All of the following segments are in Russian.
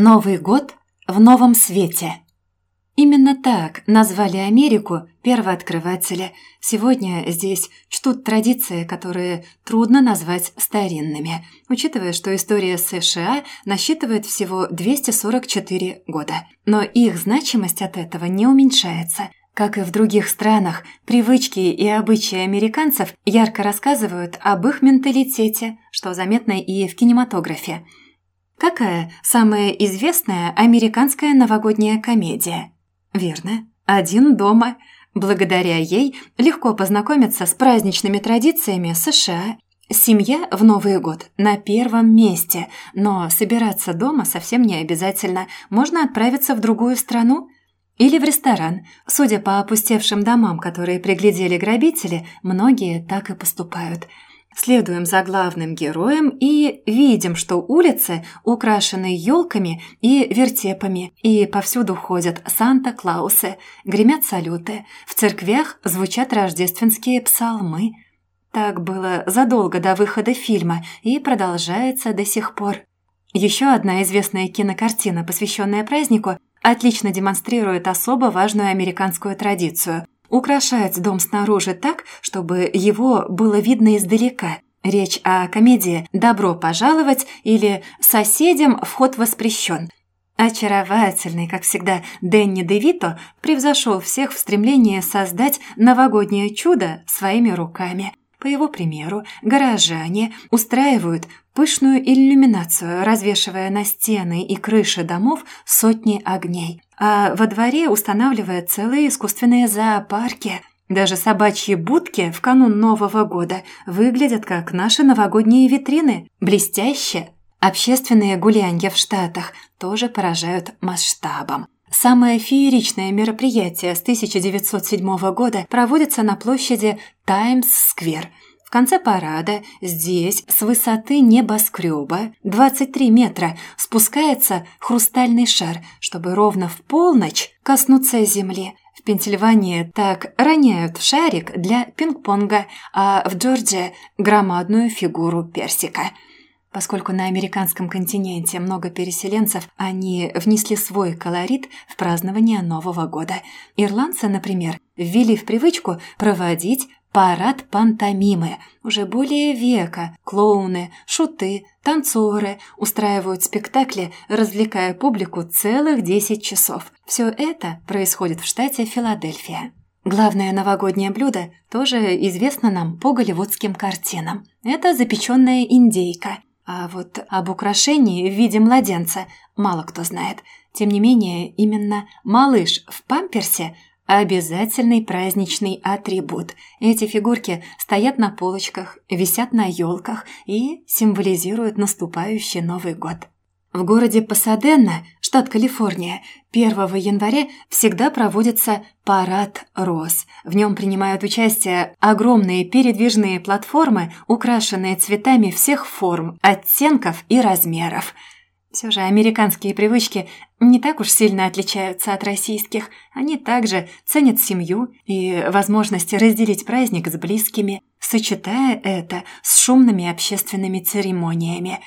Новый год в новом свете. Именно так назвали Америку первооткрыватели. Сегодня здесь чтут традиции, которые трудно назвать старинными, учитывая, что история США насчитывает всего 244 года. Но их значимость от этого не уменьшается. Как и в других странах, привычки и обычаи американцев ярко рассказывают об их менталитете, что заметно и в кинематографе – Какая самая известная американская новогодняя комедия? Верно, «Один дома». Благодаря ей легко познакомиться с праздничными традициями США. Семья в Новый год на первом месте, но собираться дома совсем не обязательно. Можно отправиться в другую страну или в ресторан. Судя по опустевшим домам, которые приглядели грабители, многие так и поступают – Следуем за главным героем и видим, что улицы украшены елками и вертепами, и повсюду ходят Санта-Клаусы, гремят салюты, в церквях звучат рождественские псалмы. Так было задолго до выхода фильма и продолжается до сих пор. Еще одна известная кинокартина, посвященная празднику, отлично демонстрирует особо важную американскую традицию – украшать дом снаружи так, чтобы его было видно издалека. Речь о комедии «Добро пожаловать» или «Соседям вход воспрещен». Очаровательный, как всегда, Дэнни Девито превзошел всех в стремлении создать новогоднее чудо своими руками. По его примеру, горожане устраивают пышную иллюминацию, развешивая на стены и крыши домов сотни огней. А во дворе устанавливая целые искусственные зоопарки. Даже собачьи будки в канун Нового года выглядят как наши новогодние витрины, блестяще. Общественные гулянья в Штатах тоже поражают масштабом. Самое фееричное мероприятие с 1907 года проводится на площади Таймс-сквер – в конце парада здесь, с высоты небоскреба, 23 метра, спускается хрустальный шар, чтобы ровно в полночь коснуться земли. В Пенсильвании так роняют шарик для пинг-понга, а в Джорджии – громадную фигуру персика. Поскольку на американском континенте много переселенцев, они внесли свой колорит в празднование Нового года. Ирландцы, например, ввели в привычку проводить Парад пантомимы. Уже более века клоуны, шуты, танцоры устраивают спектакли, развлекая публику целых 10 часов. Все это происходит в штате Филадельфия. Главное новогоднее блюдо тоже известно нам по голливудским картинам. Это запеченная индейка. А вот об украшении в виде младенца мало кто знает. Тем не менее, именно малыш в памперсе – Обязательный праздничный атрибут. Эти фигурки стоят на полочках, висят на елках и символизируют наступающий Новый год. В городе Пасадена, штат Калифорния, 1 января всегда проводится парад роз. В нем принимают участие огромные передвижные платформы, украшенные цветами всех форм, оттенков и размеров – все же американские привычки не так уж сильно отличаются от российских. Они также ценят семью и возможности разделить праздник с близкими, сочетая это с шумными общественными церемониями.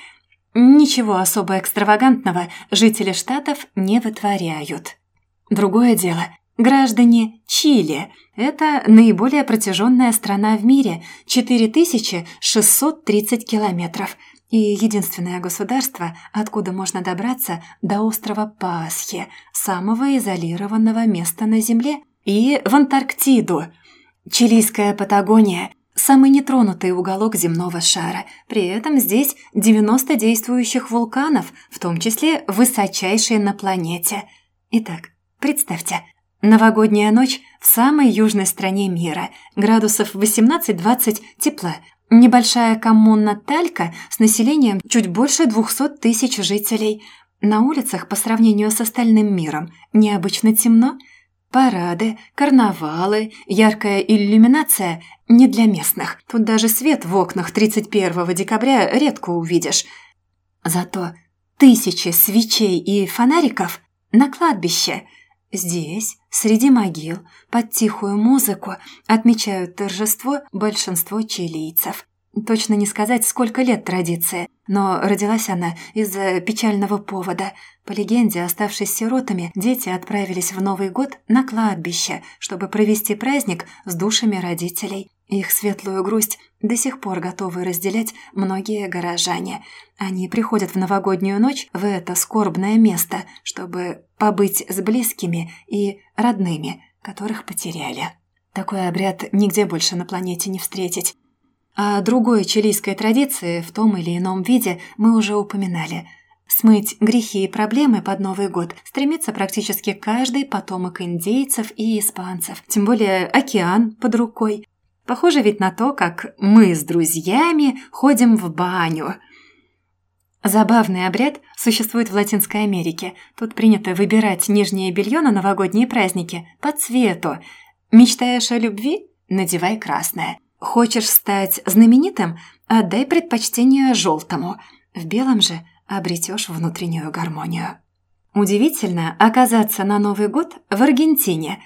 Ничего особо экстравагантного жители штатов не вытворяют. Другое дело – граждане Чили. Это наиболее протяженная страна в мире – 4630 километров – и единственное государство, откуда можно добраться до острова Пасхи, самого изолированного места на Земле, и в Антарктиду. Чилийская Патагония – самый нетронутый уголок земного шара. При этом здесь 90 действующих вулканов, в том числе высочайшие на планете. Итак, представьте, новогодняя ночь в самой южной стране мира, градусов 18-20 тепла – Небольшая коммуна Талька с населением чуть больше 200 тысяч жителей. На улицах по сравнению с остальным миром необычно темно. Парады, карнавалы, яркая иллюминация не для местных. Тут даже свет в окнах 31 декабря редко увидишь. Зато тысячи свечей и фонариков на кладбище – Здесь, среди могил, под тихую музыку отмечают торжество большинство чилийцев. Точно не сказать, сколько лет традиции, но родилась она из-за печального повода. По легенде, оставшись сиротами, дети отправились в Новый год на кладбище, чтобы провести праздник с душами родителей. Их светлую грусть до сих пор готовы разделять многие горожане. Они приходят в новогоднюю ночь в это скорбное место, чтобы побыть с близкими и родными, которых потеряли. Такой обряд нигде больше на планете не встретить. О другой чилийской традиции в том или ином виде мы уже упоминали. Смыть грехи и проблемы под Новый год стремится практически каждый потомок индейцев и испанцев, тем более океан под рукой. Похоже ведь на то, как мы с друзьями ходим в баню. Забавный обряд существует в Латинской Америке. Тут принято выбирать нижнее белье на новогодние праздники по цвету. Мечтаешь о любви? Надевай красное. Хочешь стать знаменитым? Отдай предпочтение желтому. В белом же обретешь внутреннюю гармонию. Удивительно оказаться на Новый год в Аргентине.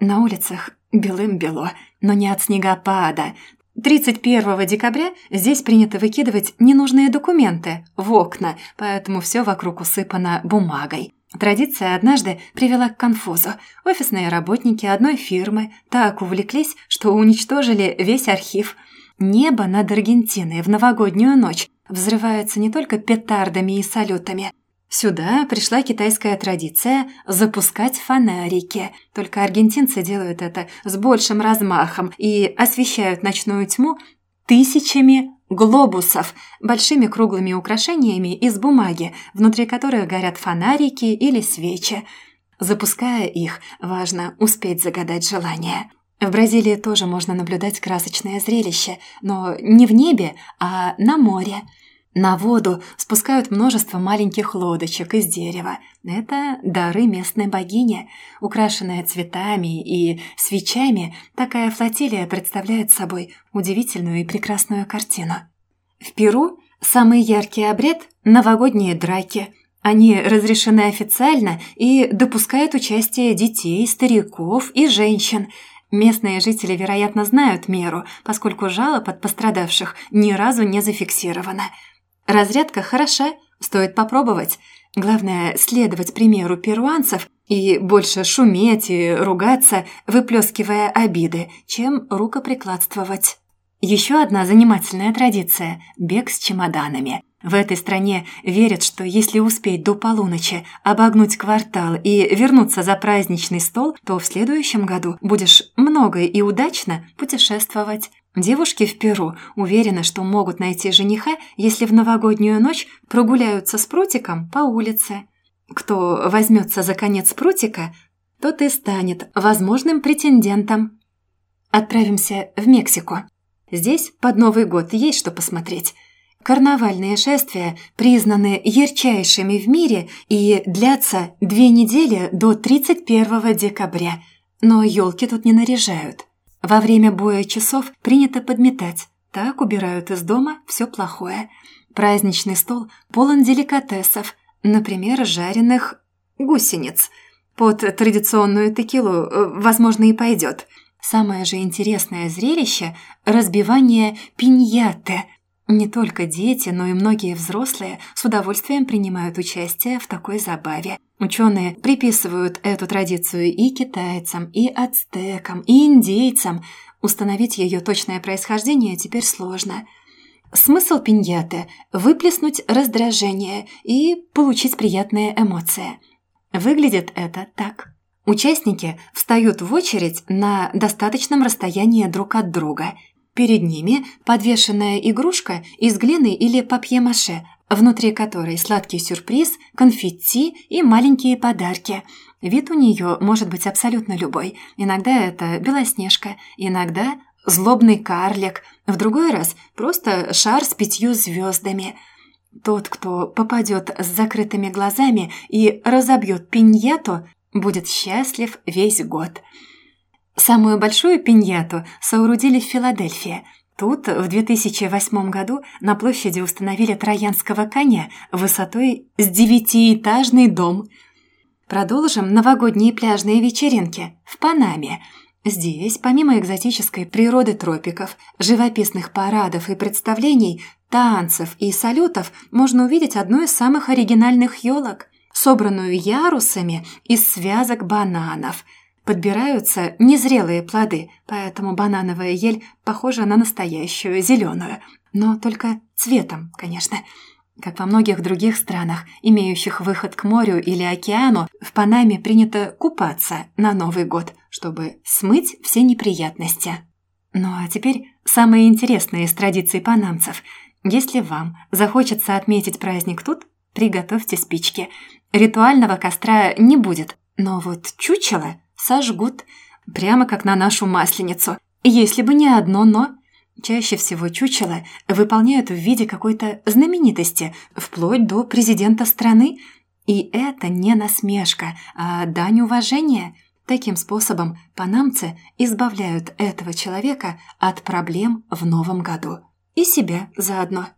На улицах белым-бело, но не от снегопада. 31 декабря здесь принято выкидывать ненужные документы в окна, поэтому все вокруг усыпано бумагой. Традиция однажды привела к конфузу. Офисные работники одной фирмы так увлеклись, что уничтожили весь архив. Небо над Аргентиной в новогоднюю ночь взрывается не только петардами и салютами. Сюда пришла китайская традиция запускать фонарики. Только аргентинцы делают это с большим размахом и освещают ночную тьму тысячами глобусов, большими круглыми украшениями из бумаги, внутри которых горят фонарики или свечи. Запуская их, важно успеть загадать желание. В Бразилии тоже можно наблюдать красочное зрелище, но не в небе, а на море – на воду спускают множество маленьких лодочек из дерева. Это дары местной богини. Украшенная цветами и свечами, такая флотилия представляет собой удивительную и прекрасную картину. В Перу самый яркий обряд – новогодние драки. Они разрешены официально и допускают участие детей, стариков и женщин – Местные жители, вероятно, знают меру, поскольку жалоб от пострадавших ни разу не зафиксировано – Разрядка хороша, стоит попробовать. Главное, следовать примеру перуанцев и больше шуметь и ругаться, выплескивая обиды, чем рукоприкладствовать. Еще одна занимательная традиция – бег с чемоданами. В этой стране верят, что если успеть до полуночи обогнуть квартал и вернуться за праздничный стол, то в следующем году будешь много и удачно путешествовать. Девушки в Перу уверены, что могут найти жениха, если в новогоднюю ночь прогуляются с прутиком по улице. Кто возьмется за конец прутика, тот и станет возможным претендентом. Отправимся в Мексику. Здесь под Новый год есть что посмотреть. Карнавальные шествия признаны ярчайшими в мире и длятся две недели до 31 декабря, но елки тут не наряжают – во время боя часов принято подметать. Так убирают из дома все плохое. Праздничный стол полон деликатесов, например, жареных гусениц. Под традиционную текилу, э, возможно, и пойдет. Самое же интересное зрелище – разбивание пиньяты – не только дети, но и многие взрослые с удовольствием принимают участие в такой забаве. Ученые приписывают эту традицию и китайцам, и ацтекам, и индейцам. Установить ее точное происхождение теперь сложно. Смысл пиньяты – выплеснуть раздражение и получить приятные эмоции. Выглядит это так. Участники встают в очередь на достаточном расстоянии друг от друга – Перед ними подвешенная игрушка из глины или папье-маше, внутри которой сладкий сюрприз, конфетти и маленькие подарки. Вид у нее может быть абсолютно любой. Иногда это белоснежка, иногда злобный карлик, в другой раз просто шар с пятью звездами. Тот, кто попадет с закрытыми глазами и разобьет пиньяту, будет счастлив весь год. Самую большую пиньяту соорудили в Филадельфии. Тут в 2008 году на площади установили троянского коня высотой с девятиэтажный дом. Продолжим новогодние пляжные вечеринки в Панаме. Здесь, помимо экзотической природы тропиков, живописных парадов и представлений, танцев и салютов, можно увидеть одну из самых оригинальных елок, собранную ярусами из связок бананов. Подбираются незрелые плоды, поэтому банановая ель похожа на настоящую зеленую, но только цветом, конечно – как во многих других странах, имеющих выход к морю или океану, в Панаме принято купаться на Новый год, чтобы смыть все неприятности. Ну а теперь самое интересное из традиций панамцев. Если вам захочется отметить праздник тут, приготовьте спички. Ритуального костра не будет, но вот чучело сожгут, прямо как на нашу масленицу. Если бы не одно «но», Чаще всего чучело выполняют в виде какой-то знаменитости, вплоть до президента страны. И это не насмешка, а дань уважения. Таким способом панамцы избавляют этого человека от проблем в новом году. И себя заодно.